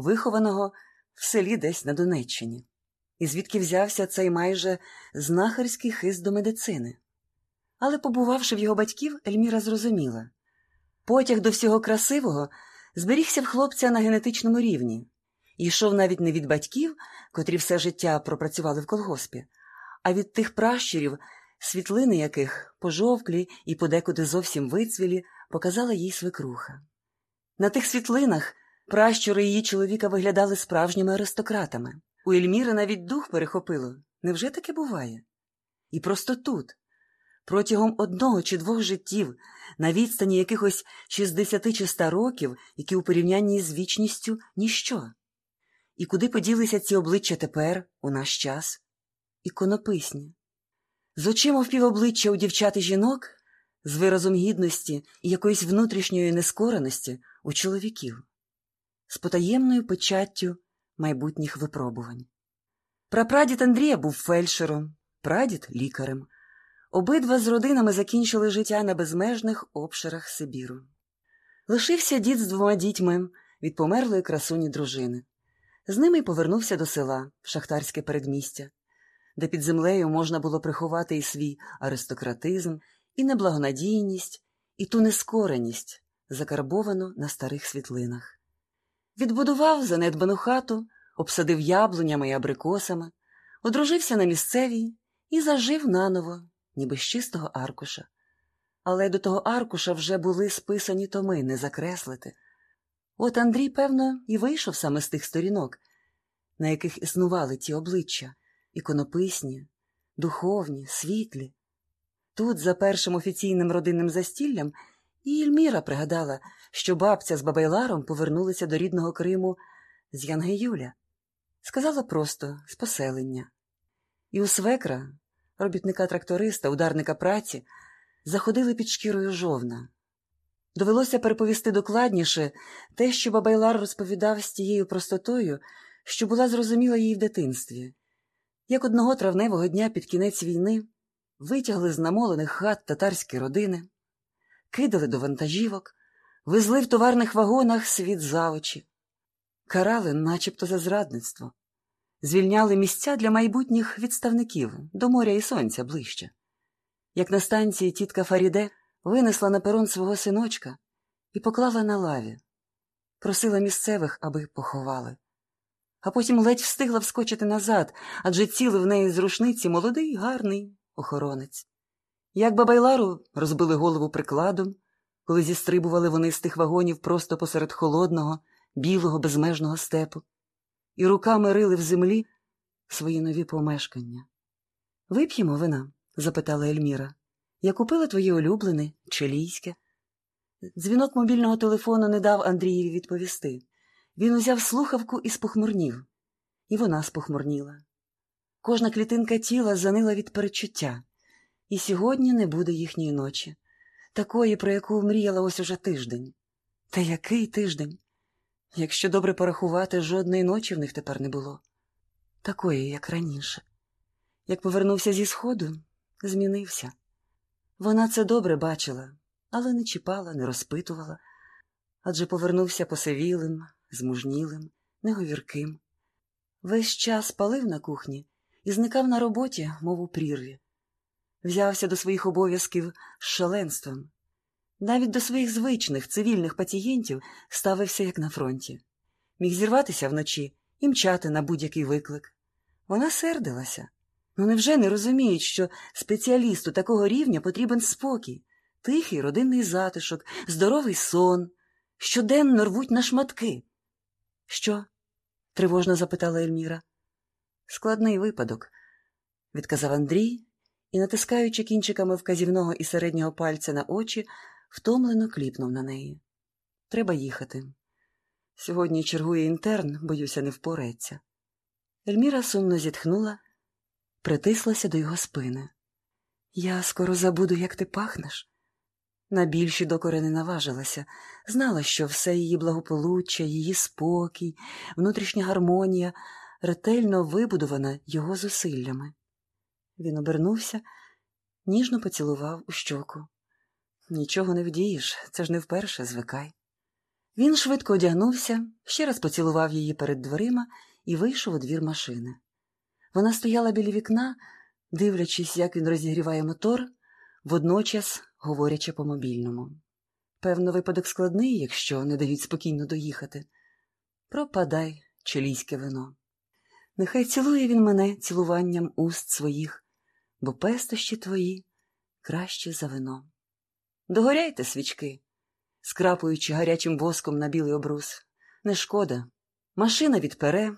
вихованого в селі десь на Донеччині, і звідки взявся цей майже знахарський хист до медицини. Але, побувавши в його батьків, Ельміра зрозуміла потяг до всього красивого зберігся в хлопця на генетичному рівні і йшов навіть не від батьків, котрі все життя пропрацювали в колгоспі, а від тих пращурів, світлини яких, пожовклі і подекуди зовсім вицвілі, показала їй свекруха. На тих світлинах пращури її чоловіка виглядали справжніми аристократами. У Ельміри навіть дух перехопило. Невже таке буває? І просто тут, протягом одного чи двох життів, на відстані якихось 60 чи 100 років, які у порівнянні з вічністю ніщо. І куди поділися ці обличчя тепер, у наш час? Іконописні. З очима впівобличчя у дівчат і жінок, з виразом гідності і якоїсь внутрішньої нескореності у чоловіків, з потаємною печаттю майбутніх випробувань. Прапрадід Андрія був фельдшером, прадід лікарем. Обидва з родинами закінчили життя на безмежних обширах Сибіру. Лишився дід з двома дітьми від померлої красуні дружини. З ними й повернувся до села, в шахтарське передмістя, де під землею можна було приховати і свій аристократизм, і неблагонадійність, і ту нескореність, закарбовану на старих світлинах. Відбудував занедбану хату, обсадив яблунями і абрикосами, одружився на місцевій і зажив наново, ніби з чистого аркуша. Але до того аркуша вже були списані томи не закреслити. От Андрій, певно, і вийшов саме з тих сторінок, на яких існували ті обличчя іконописні, духовні, світлі. Тут, за першим офіційним родинним застіллям, і Ельміра пригадала, що бабця з Бабайларом повернулися до рідного Криму з Янгеюля. Сказала просто з поселення. І у свекра, робітника тракториста, ударника праці, заходили під шкірою жовна. Довелося переповісти докладніше те, що Бабайлар розповідав з тією простотою, що була зрозуміла їй в дитинстві. Як одного травневого дня під кінець війни витягли з намолених хат татарські родини, кидали до вантажівок, везли в товарних вагонах світ за очі, карали начебто за зрадництво, звільняли місця для майбутніх відставників до моря і сонця ближче. Як на станції тітка Фаріде винесла на перон свого синочка і поклала на лаві, просила місцевих, аби поховали. А потім ледь встигла вскочити назад, адже цілив в неї з рушниці молодий, гарний охоронець. Як бабайлару розбили голову прикладом, коли зістрибували вони з тих вагонів просто посеред холодного, білого, безмежного степу, і руками рили в землі свої нові помешкання. Вип'ємо вина? запитала Ельміра. Я купила твоє улюблене, чилійське. Дзвінок мобільного телефону не дав Андрієві відповісти. Він узяв слухавку і спохмурнів. І вона спохмурніла. Кожна клітинка тіла занила від перечуття. І сьогодні не буде їхньої ночі, такої, про яку мріяла ось уже тиждень. Та який тиждень? Якщо добре порахувати, жодної ночі в них тепер не було. Такої, як раніше. Як повернувся зі сходу, змінився. Вона це добре бачила, але не чіпала, не розпитувала, адже повернувся посивілим, змужнілим, неговірким. Весь час палив на кухні і зникав на роботі, мов у прірві. Взявся до своїх обов'язків з шаленством. Навіть до своїх звичних цивільних пацієнтів ставився як на фронті. Міг зірватися вночі і мчати на будь-який виклик. Вона сердилася. Ну невже не розуміють, що спеціалісту такого рівня потрібен спокій, тихий родинний затишок, здоровий сон, щоденно рвуть на шматки? Що? тривожно запитала Ельміра. Складний випадок, відказав Андрій і, натискаючи кінчиками вказівного і середнього пальця на очі, втомлено кліпнув на неї. Треба їхати. Сьогодні чергує інтерн, боюся, не впореться. Ельміра сумно зітхнула, притислася до його спини. Я скоро забуду, як ти пахнеш. На більші докори не наважилася, знала, що все її благополуччя, її спокій, внутрішня гармонія ретельно вибудована його зусиллями. Він обернувся, ніжно поцілував у щоку. Нічого не вдієш, це ж не вперше звикай. Він швидко одягнувся, ще раз поцілував її перед дверима і вийшов у двір машини. Вона стояла біля вікна, дивлячись, як він розігріває мотор, водночас говорячи по мобільному. Певно, випадок складний, якщо не дають спокійно доїхати. Пропадай, чилійське вино. Нехай цілує він мене цілуванням уст своїх, бо пестощі твої краще за вино. Догоряйте, свічки, скрапуючи гарячим воском на білий обрус. Не шкода. Машина відпере,